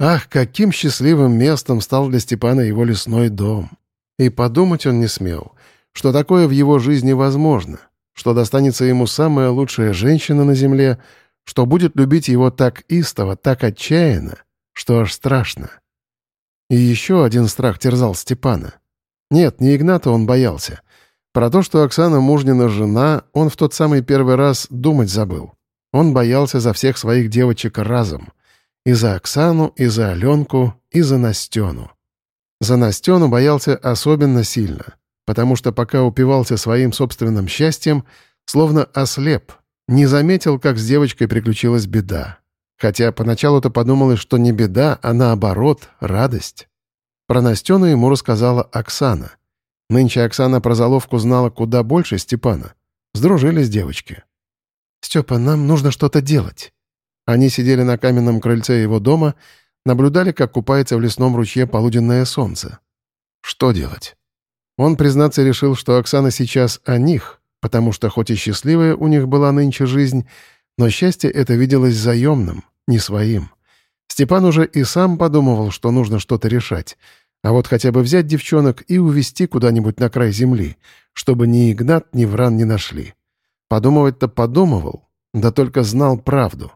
Ах, каким счастливым местом стал для Степана его лесной дом. И подумать он не смел, что такое в его жизни возможно, что достанется ему самая лучшая женщина на земле, что будет любить его так истово, так отчаянно, что аж страшно. И еще один страх терзал Степана. Нет, не Игната он боялся. Про то, что Оксана Мужнина жена, он в тот самый первый раз думать забыл. Он боялся за всех своих девочек разом. И за Оксану, и за Аленку, и за Настену. За Настену боялся особенно сильно, потому что пока упивался своим собственным счастьем, словно ослеп, не заметил, как с девочкой приключилась беда. Хотя поначалу-то подумалось, что не беда, а наоборот, радость. Про Настену ему рассказала Оксана. Нынче Оксана про заловку знала куда больше Степана. Сдружились девочки. «Степа, нам нужно что-то делать». Они сидели на каменном крыльце его дома, наблюдали, как купается в лесном ручье полуденное солнце. Что делать? Он, признаться, решил, что Оксана сейчас о них, потому что хоть и счастливая у них была нынче жизнь, но счастье это виделось заемным, не своим. Степан уже и сам подумывал, что нужно что-то решать. А вот хотя бы взять девчонок и увезти куда-нибудь на край земли, чтобы ни Игнат, ни Вран не нашли. Подумывать-то подумывал, да только знал правду.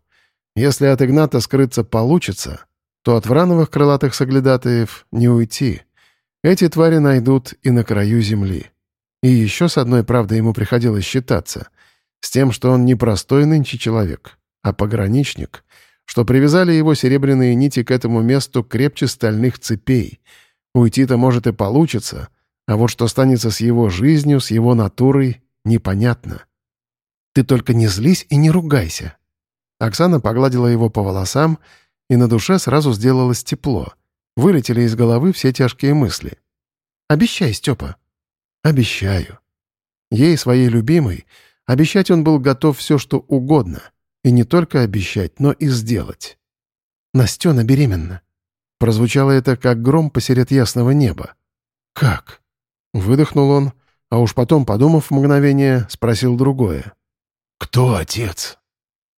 Если от Игната скрыться получится, то от Врановых крылатых соглядатаев не уйти. Эти твари найдут и на краю земли. И еще с одной правдой ему приходилось считаться. С тем, что он не простой нынче человек, а пограничник, что привязали его серебряные нити к этому месту крепче стальных цепей. Уйти-то, может, и получится, а вот что станется с его жизнью, с его натурой, непонятно. «Ты только не злись и не ругайся». Оксана погладила его по волосам, и на душе сразу сделалось тепло. Вылетели из головы все тяжкие мысли. «Обещай, Степа». «Обещаю». Ей, своей любимой, обещать он был готов все, что угодно — и не только обещать, но и сделать. «Настена беременна». Прозвучало это, как гром посеред ясного неба. «Как?» Выдохнул он, а уж потом, подумав мгновение, спросил другое. «Кто отец?»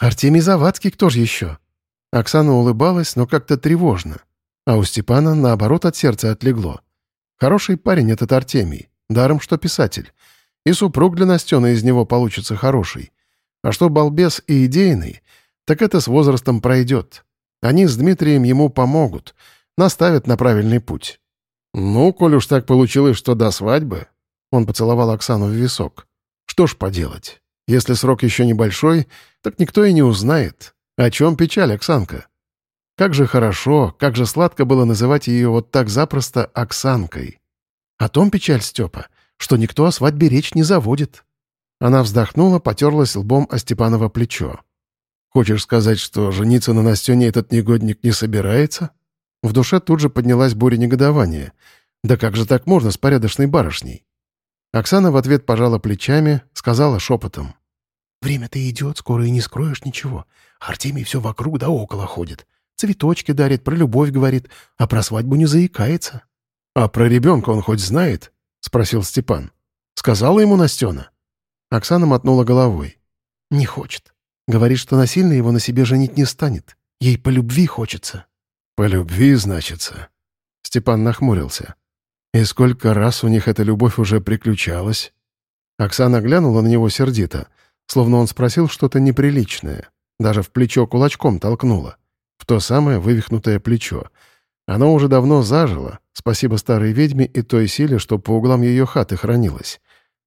«Артемий Завадский, кто же еще?» Оксана улыбалась, но как-то тревожно. А у Степана, наоборот, от сердца отлегло. Хороший парень этот Артемий, даром что писатель. И супруг для Настены из него получится хороший. А что балбес и идейный, так это с возрастом пройдет. Они с Дмитрием ему помогут, наставят на правильный путь. Ну, коль уж так получилось, что до свадьбы... Он поцеловал Оксану в висок. Что ж поделать? Если срок еще небольшой, так никто и не узнает. О чем печаль, Оксанка? Как же хорошо, как же сладко было называть ее вот так запросто Оксанкой. О том печаль, Степа, что никто о свадьбе речь не заводит. Она вздохнула, потерлась лбом о Степаново плечо. «Хочешь сказать, что жениться на Настене этот негодник не собирается?» В душе тут же поднялась буря негодования. «Да как же так можно с порядочной барышней?» Оксана в ответ пожала плечами, сказала шепотом. «Время-то идет, скоро и не скроешь ничего. Артемий все вокруг да около ходит. Цветочки дарит, про любовь говорит, а про свадьбу не заикается». «А про ребенка он хоть знает?» — спросил Степан. «Сказала ему Настена?» Оксана мотнула головой. «Не хочет. Говорит, что насильно его на себе женить не станет. Ей по любви хочется». «По любви, значится?» Степан нахмурился. «И сколько раз у них эта любовь уже приключалась?» Оксана глянула на него сердито, словно он спросил что-то неприличное. Даже в плечо кулачком толкнула. В то самое вывихнутое плечо. Оно уже давно зажило, спасибо старой ведьме и той силе, что по углам ее хаты хранилось.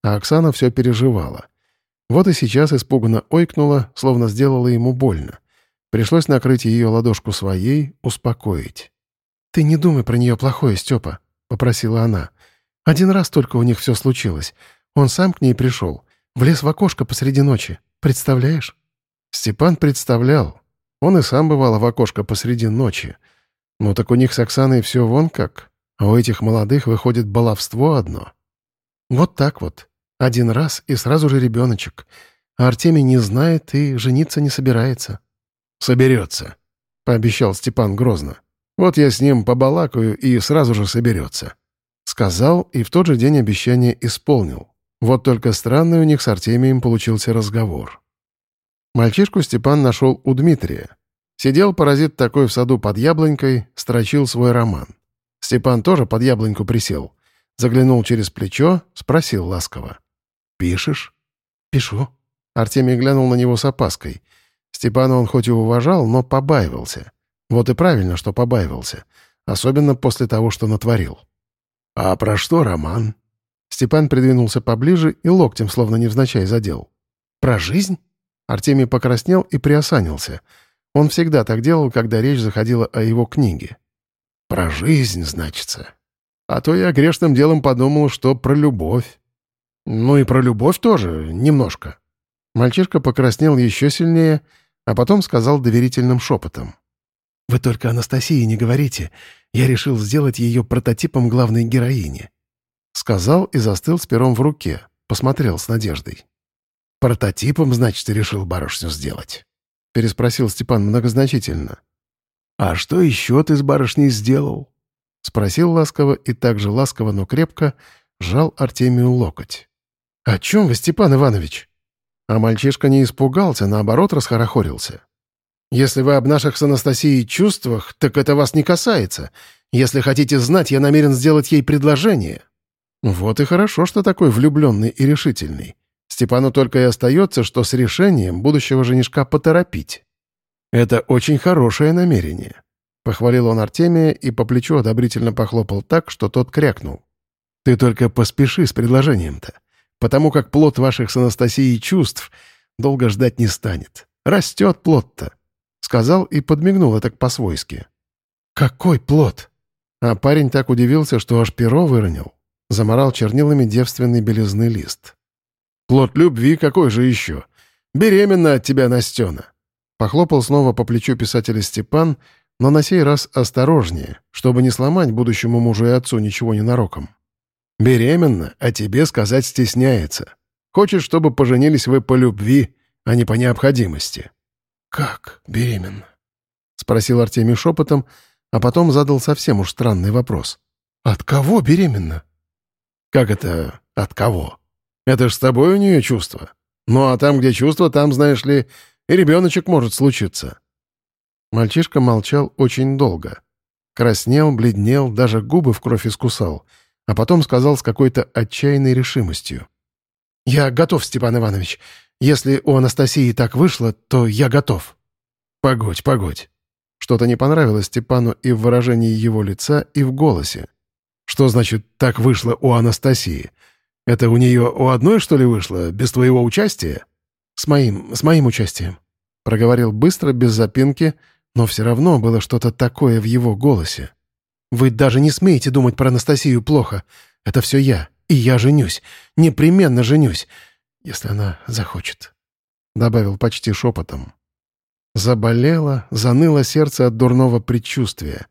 А Оксана все переживала. Вот и сейчас испуганно ойкнула, словно сделала ему больно. Пришлось накрыть ее ладошку своей, успокоить. «Ты не думай про нее плохое, Степа», — попросила она. «Один раз только у них все случилось. Он сам к ней пришел. Влез в окошко посреди ночи. Представляешь?» Степан представлял. Он и сам бывал в окошко посреди ночи. Ну так у них с Оксаной все вон как. А у этих молодых выходит баловство одно. Вот так вот. Один раз и сразу же ребеночек. А Артемий не знает и жениться не собирается. «Соберется», — пообещал Степан грозно. «Вот я с ним побалакаю и сразу же соберется». Сказал и в тот же день обещание исполнил. Вот только странный у них с Артемием получился разговор. Мальчишку Степан нашел у Дмитрия. Сидел паразит такой в саду под яблонькой, строчил свой роман. Степан тоже под яблоньку присел. Заглянул через плечо, спросил ласково. «Пишешь?» «Пишу». Артемий глянул на него с опаской. Степана он хоть и уважал, но побаивался. Вот и правильно, что побаивался. Особенно после того, что натворил. «А про что роман?» Степан придвинулся поближе и локтем, словно невзначай, задел. «Про жизнь?» Артемий покраснел и приосанился. Он всегда так делал, когда речь заходила о его книге. «Про жизнь, значится. А то я грешным делом подумал, что про любовь. Ну и про любовь тоже, немножко». Мальчишка покраснел еще сильнее, а потом сказал доверительным шепотом. «Вы только Анастасии не говорите. Я решил сделать ее прототипом главной героини». Сказал и застыл с пером в руке, посмотрел с надеждой. «Прототипом, значит, решил барышню сделать?» — переспросил Степан многозначительно. «А что еще ты с барышней сделал?» — спросил ласково и так же ласково, но крепко жал Артемию локоть. «О чем вы, Степан Иванович?» А мальчишка не испугался, наоборот, расхорохорился. «Если вы об наших с Анастасией чувствах, так это вас не касается. Если хотите знать, я намерен сделать ей предложение». Вот и хорошо, что такой влюбленный и решительный. Степану только и остается, что с решением будущего женишка поторопить. Это очень хорошее намерение. Похвалил он Артемия и по плечу одобрительно похлопал так, что тот крякнул. «Ты только поспеши с предложением-то, потому как плод ваших с Анастасией чувств долго ждать не станет. Растет плод-то», — сказал и подмигнул так по-свойски. «Какой плод?» А парень так удивился, что аж перо выронил. Заморал чернилами девственный белизный лист. Плод любви какой же еще? Беременна от тебя, Настена!» Похлопал снова по плечу писателя Степан, но на сей раз осторожнее, чтобы не сломать будущему мужу и отцу ничего ненароком. «Беременна, а тебе сказать стесняется. Хочет, чтобы поженились вы по любви, а не по необходимости». «Как беременна?» — спросил Артемий шепотом, а потом задал совсем уж странный вопрос. «От кого беременна?» «Как это от кого?» Это ж с тобой у нее чувство. Ну а там, где чувство, там, знаешь ли, и ребеночек может случиться». Мальчишка молчал очень долго. Краснел, бледнел, даже губы в кровь искусал, а потом сказал с какой-то отчаянной решимостью. «Я готов, Степан Иванович. Если у Анастасии так вышло, то я готов». «Погодь, погодь». Что-то не понравилось Степану и в выражении его лица, и в голосе. «Что значит «так вышло у Анастасии»? Это у нее у одной, что ли, вышло, без твоего участия?» «С моим, с моим участием», — проговорил быстро, без запинки, но все равно было что-то такое в его голосе. «Вы даже не смеете думать про Анастасию плохо. Это все я, и я женюсь. Непременно женюсь, если она захочет», — добавил почти шепотом. Заболело, заныло сердце от дурного предчувствия.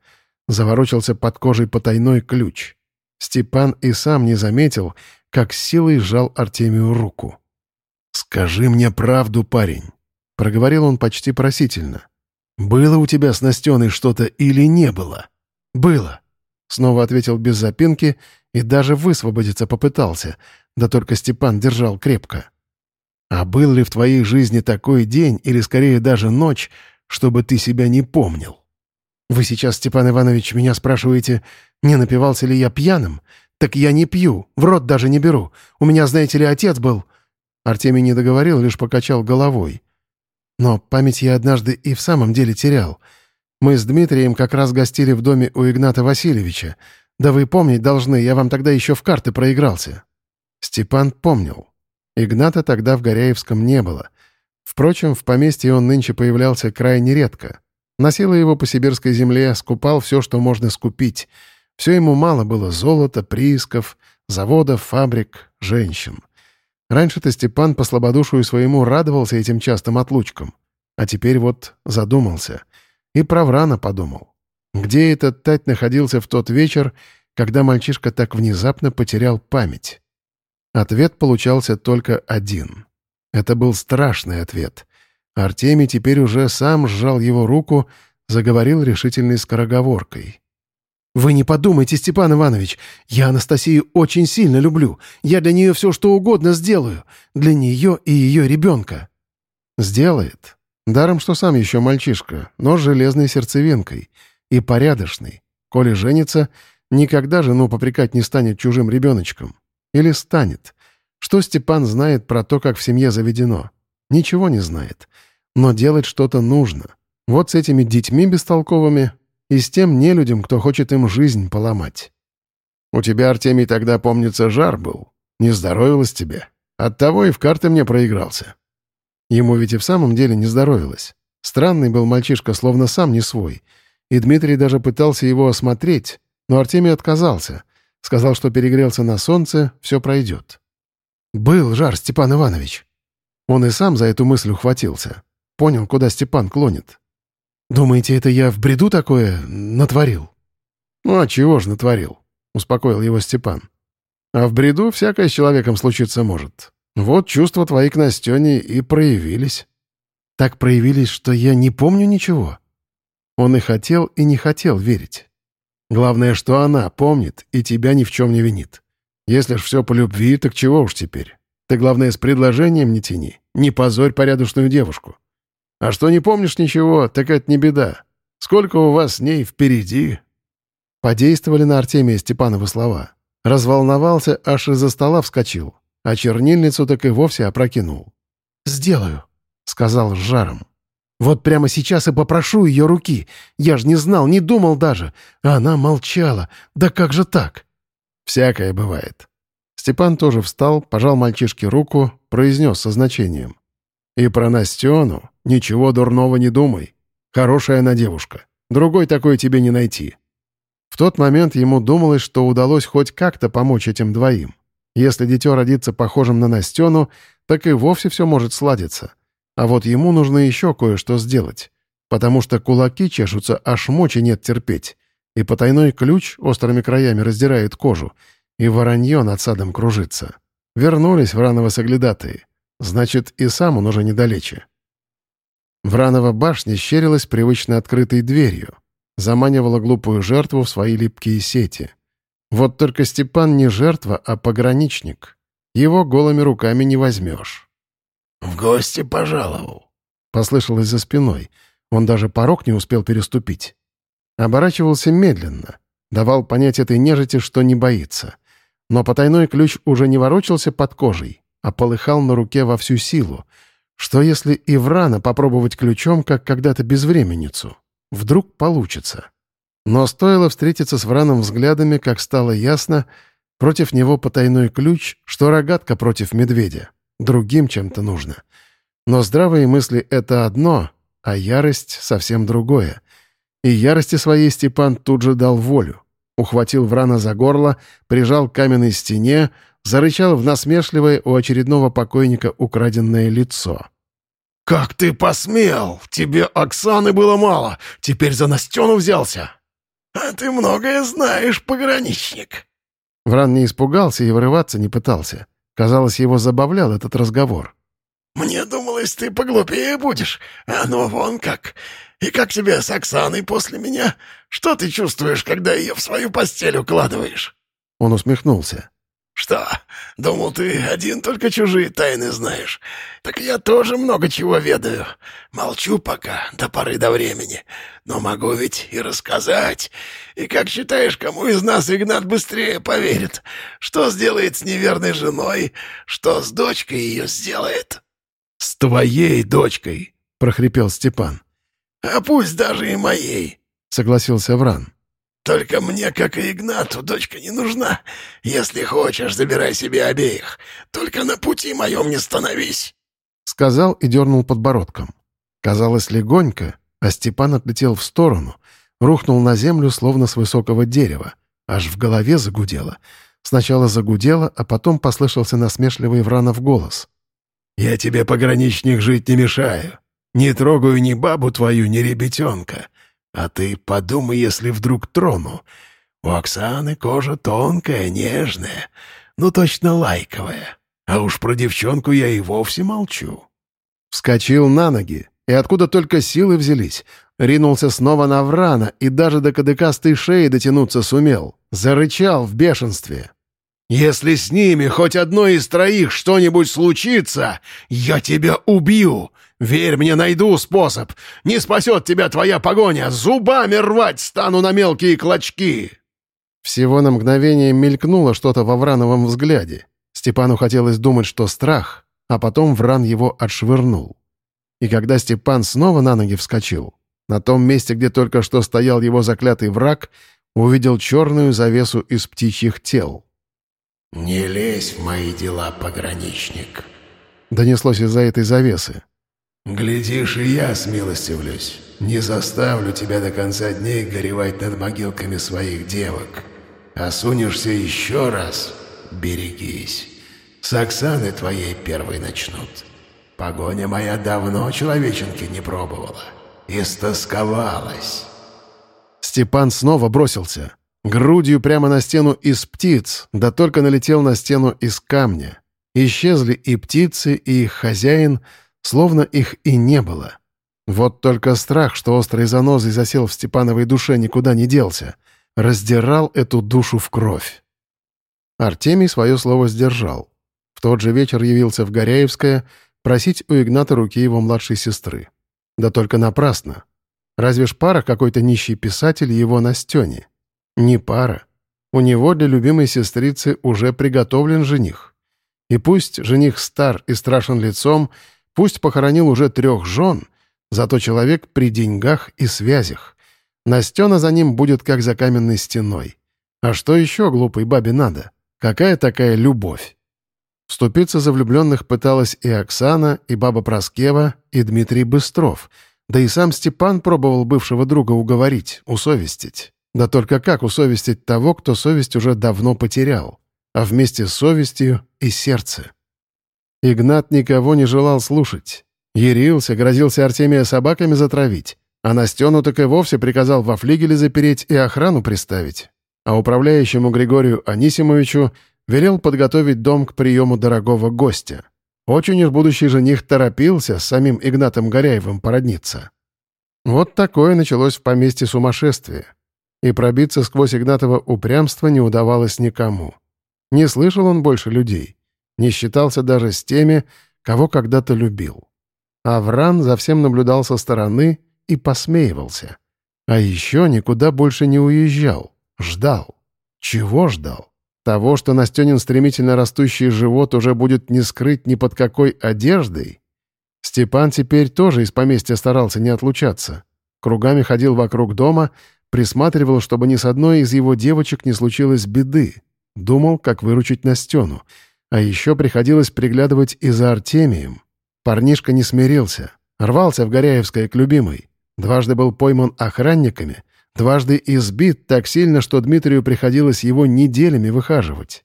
Заворочился под кожей потайной ключ. Степан и сам не заметил, как силой сжал Артемию руку. «Скажи мне правду, парень», — проговорил он почти просительно. «Было у тебя с Настеной что-то или не было?» «Было», — снова ответил без запинки и даже высвободиться попытался, да только Степан держал крепко. «А был ли в твоей жизни такой день, или скорее даже ночь, чтобы ты себя не помнил?» «Вы сейчас, Степан Иванович, меня спрашиваете, не напивался ли я пьяным? «Так я не пью, в рот даже не беру. У меня, знаете ли, отец был...» Артемий не договорил, лишь покачал головой. «Но память я однажды и в самом деле терял. Мы с Дмитрием как раз гостили в доме у Игната Васильевича. Да вы помнить должны, я вам тогда еще в карты проигрался». Степан помнил. Игната тогда в Горяевском не было. Впрочем, в поместье он нынче появлялся крайне редко. Носила его по сибирской земле, скупал все, что можно скупить — все ему мало было золота, приисков, заводов, фабрик, женщин. Раньше-то Степан по слабодушию своему радовался этим частым отлучкам. А теперь вот задумался. И про Врана подумал. Где этот Тать находился в тот вечер, когда мальчишка так внезапно потерял память? Ответ получался только один. Это был страшный ответ. Артемий теперь уже сам сжал его руку, заговорил решительной скороговоркой. «Вы не подумайте, Степан Иванович, я Анастасию очень сильно люблю. Я для нее все, что угодно сделаю. Для нее и ее ребенка». «Сделает. Даром, что сам еще мальчишка, но с железной сердцевинкой. И порядочный. Коли женится, никогда жену попрекать не станет чужим ребеночком. Или станет. Что Степан знает про то, как в семье заведено? Ничего не знает. Но делать что-то нужно. Вот с этими детьми бестолковыми и с тем нелюдям, кто хочет им жизнь поломать. У тебя, Артемий, тогда, помнится, жар был. Не здоровилось тебе. Оттого и в карты мне проигрался. Ему ведь и в самом деле не здоровилось. Странный был мальчишка, словно сам не свой. И Дмитрий даже пытался его осмотреть, но Артемий отказался. Сказал, что перегрелся на солнце, все пройдет. «Был жар, Степан Иванович». Он и сам за эту мысль ухватился. Понял, куда Степан клонит. «Думаете, это я в бреду такое натворил?» «Ну, а чего ж натворил?» — успокоил его Степан. «А в бреду всякое с человеком случиться может. Вот чувства твои к Настене и проявились». «Так проявились, что я не помню ничего?» Он и хотел, и не хотел верить. Главное, что она помнит и тебя ни в чем не винит. Если ж все по любви, так чего уж теперь? Ты, главное, с предложением не тяни. Не позорь порядочную девушку. А что не помнишь ничего, так это не беда. Сколько у вас с ней впереди?» Подействовали на Артемия Степанова слова. Разволновался, аж из-за стола вскочил, а чернильницу так и вовсе опрокинул. «Сделаю», — сказал с жаром. «Вот прямо сейчас и попрошу ее руки. Я ж не знал, не думал даже. А она молчала. Да как же так?» «Всякое бывает». Степан тоже встал, пожал мальчишке руку, произнес со значением. И про Настену ничего дурного не думай. Хорошая она девушка. Другой такой тебе не найти. В тот момент ему думалось, что удалось хоть как-то помочь этим двоим. Если дитё родится похожим на Настену, так и вовсе все может сладиться. А вот ему нужно еще кое-что сделать. Потому что кулаки чешутся, аж мочи нет терпеть. И потайной ключ острыми краями раздирает кожу, и воронье над садом кружится. Вернулись Враново соглядатые. Значит, и сам он уже недалече. Вранова башня щерилась привычно открытой дверью, заманивала глупую жертву в свои липкие сети. Вот только Степан не жертва, а пограничник. Его голыми руками не возьмешь. «В гости пожаловал», — послышалось за спиной. Он даже порог не успел переступить. Оборачивался медленно, давал понять этой нежити, что не боится. Но потайной ключ уже не ворочался под кожей, а полыхал на руке во всю силу. Что если и Врана попробовать ключом, как когда-то безвременницу? Вдруг получится. Но стоило встретиться с Враном взглядами, как стало ясно, против него потайной ключ, что рогатка против медведя. Другим чем-то нужно. Но здравые мысли — это одно, а ярость — совсем другое. И ярости своей Степан тут же дал волю. Ухватил Врана за горло, прижал к каменной стене, зарычал в насмешливое у очередного покойника украденное лицо. «Как ты посмел? Тебе Оксаны было мало, теперь за Настену взялся!» «А ты многое знаешь, пограничник!» Вран не испугался и вырываться не пытался. Казалось, его забавлял этот разговор. «Мне думалось, ты поглупее будешь, а ну вон как. И как тебе с Оксаной после меня? Что ты чувствуешь, когда ее в свою постель укладываешь?» Он усмехнулся. «Что? Думал, ты один только чужие тайны знаешь. Так я тоже много чего ведаю. Молчу пока, до поры до времени. Но могу ведь и рассказать. И как считаешь, кому из нас Игнат быстрее поверит? Что сделает с неверной женой? Что с дочкой ее сделает?» «С твоей дочкой!» — прохрипел Степан. «А пусть даже и моей!» — согласился Вран. Только мне, как и Игнату, дочка не нужна. Если хочешь, забирай себе обеих. Только на пути моем не становись». Сказал и дернул подбородком. Казалось, легонько, а Степан отлетел в сторону, рухнул на землю, словно с высокого дерева. Аж в голове загудело. Сначала загудело, а потом послышался насмешливый Вранов голос. «Я тебе, пограничник, жить не мешаю. Не трогаю ни бабу твою, ни ребятенка. А ты подумай, если вдруг трону. У Оксаны кожа тонкая, нежная, ну точно лайковая. А уж про девчонку я и вовсе молчу». Вскочил на ноги, и откуда только силы взялись. Ринулся снова на Врана и даже до кадыкастой шеи дотянуться сумел. Зарычал в бешенстве. Если с ними хоть одной из троих что-нибудь случится, я тебя убью. Верь мне, найду способ. Не спасет тебя твоя погоня. Зубами рвать стану на мелкие клочки!» Всего на мгновение мелькнуло что-то во Врановом взгляде. Степану хотелось думать, что страх, а потом Вран его отшвырнул. И когда Степан снова на ноги вскочил, на том месте, где только что стоял его заклятый враг, увидел черную завесу из птичьих тел. «Не лезь в мои дела, пограничник», — донеслось из-за этой завесы. «Глядишь, и я смилостивлюсь. Не заставлю тебя до конца дней горевать над могилками своих девок. А сунешься еще раз — берегись. С Оксаны твоей первой начнут. Погоня моя давно человеченки не пробовала. Истосковалась». Степан снова бросился. Грудью прямо на стену из птиц, да только налетел на стену из камня. Исчезли и птицы, и их хозяин, словно их и не было. Вот только страх, что острой занозой засел в Степановой душе, никуда не делся. Раздирал эту душу в кровь. Артемий свое слово сдержал. В тот же вечер явился в Горяевское просить у Игната руки его младшей сестры. Да только напрасно. Разве ж пара какой-то нищий писатель его на стене? Не пара. У него для любимой сестрицы уже приготовлен жених. И пусть жених стар и страшен лицом, пусть похоронил уже трех жен, зато человек при деньгах и связях. Настена за ним будет как за каменной стеной. А что еще глупой бабе надо? Какая такая любовь? Вступиться за влюбленных пыталась и Оксана, и баба Проскева, и Дмитрий Быстров. Да и сам Степан пробовал бывшего друга уговорить, усовестить. Да только как усовестить того, кто совесть уже давно потерял, а вместе с совестью и сердце? Игнат никого не желал слушать. Ярился, грозился Артемия собаками затравить, а Настену так и вовсе приказал во флигеле запереть и охрану приставить. А управляющему Григорию Анисимовичу велел подготовить дом к приему дорогого гостя. Очень уж будущий жених торопился с самим Игнатом Горяевым породниться. Вот такое началось в поместье сумасшествие и пробиться сквозь Игнатова упрямство не удавалось никому. Не слышал он больше людей, не считался даже с теми, кого когда-то любил. Авран за всем наблюдал со стороны и посмеивался. А еще никуда больше не уезжал, ждал. Чего ждал? Того, что Настенин стремительно растущий живот уже будет не скрыть ни под какой одеждой? Степан теперь тоже из поместья старался не отлучаться. Кругами ходил вокруг дома, Присматривал, чтобы ни с одной из его девочек не случилось беды. Думал, как выручить Настену. А еще приходилось приглядывать и за Артемием. Парнишка не смирился. Рвался в Горяевское к любимой. Дважды был пойман охранниками. Дважды избит так сильно, что Дмитрию приходилось его неделями выхаживать.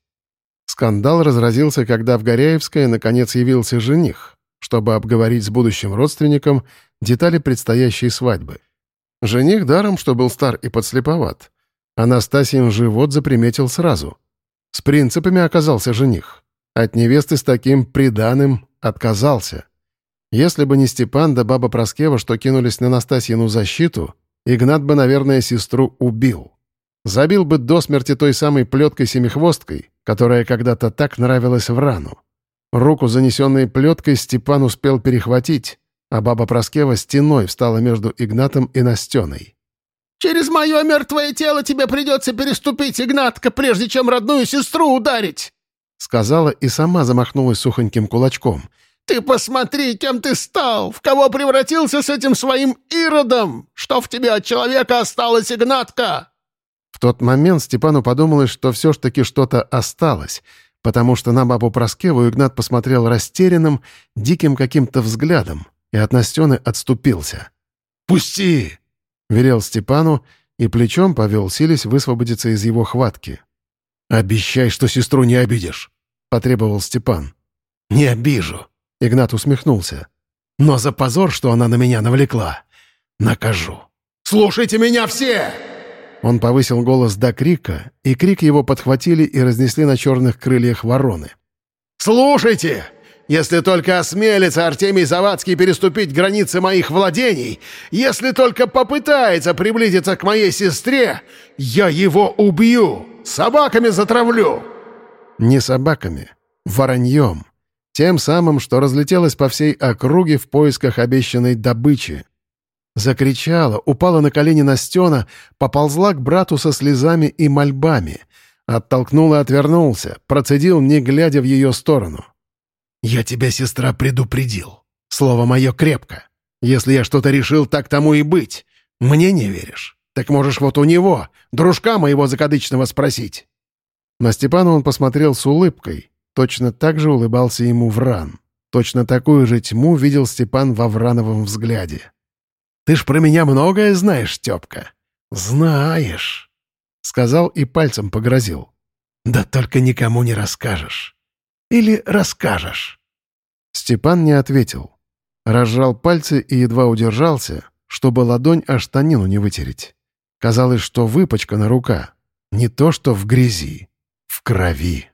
Скандал разразился, когда в Горяевское наконец явился жених, чтобы обговорить с будущим родственником детали предстоящей свадьбы. Жених даром, что был стар и подслеповат. Анастасиин живот заприметил сразу. С принципами оказался жених. От невесты с таким приданым отказался. Если бы не Степан да баба Проскева, что кинулись на Настасьину защиту, Игнат бы, наверное, сестру убил. Забил бы до смерти той самой плеткой-семихвосткой, которая когда-то так нравилась в рану. Руку, занесенной плеткой, Степан успел перехватить, а баба Проскева стеной встала между Игнатом и Настеной. «Через мое мертвое тело тебе придется переступить, Игнатка, прежде чем родную сестру ударить!» Сказала и сама замахнулась сухоньким кулачком. «Ты посмотри, кем ты стал! В кого превратился с этим своим иродом! Что в тебе от человека осталось, Игнатка?» В тот момент Степану подумалось, что все ж таки что-то осталось, потому что на бабу Проскеву Игнат посмотрел растерянным, диким каким-то взглядом и от Настены отступился. «Пусти!» — велел Степану и плечом повел, сились высвободиться из его хватки. «Обещай, что сестру не обидишь!» — потребовал Степан. «Не обижу!» — Игнат усмехнулся. «Но за позор, что она на меня навлекла, накажу!» «Слушайте меня все!» Он повысил голос до крика, и крик его подхватили и разнесли на черных крыльях вороны. «Слушайте! Если только осмелится Артемий Завадский переступить границы моих владений, если только попытается приблизиться к моей сестре, я его убью, собаками затравлю!» Не собаками, вороньем. Тем самым, что разлетелось по всей округе в поисках обещанной добычи. Закричала, упала на колени Настена, поползла к брату со слезами и мольбами. Оттолкнул и отвернулся, процедил, не глядя в ее сторону. «Я тебя, сестра, предупредил. Слово мое крепко. Если я что-то решил, так тому и быть. Мне не веришь? Так можешь вот у него, дружка моего закадычного, спросить». На Степана он посмотрел с улыбкой. Точно так же улыбался ему Вран. Точно такую же тьму видел Степан во Врановом взгляде. Ты ж про меня многое знаешь, Степка. Знаешь. Сказал и пальцем погрозил. Да только никому не расскажешь. Или расскажешь. Степан не ответил. Разжал пальцы и едва удержался, чтобы ладонь аж штанину не вытереть. Казалось, что выпачкана рука. Не то что в грязи, в крови.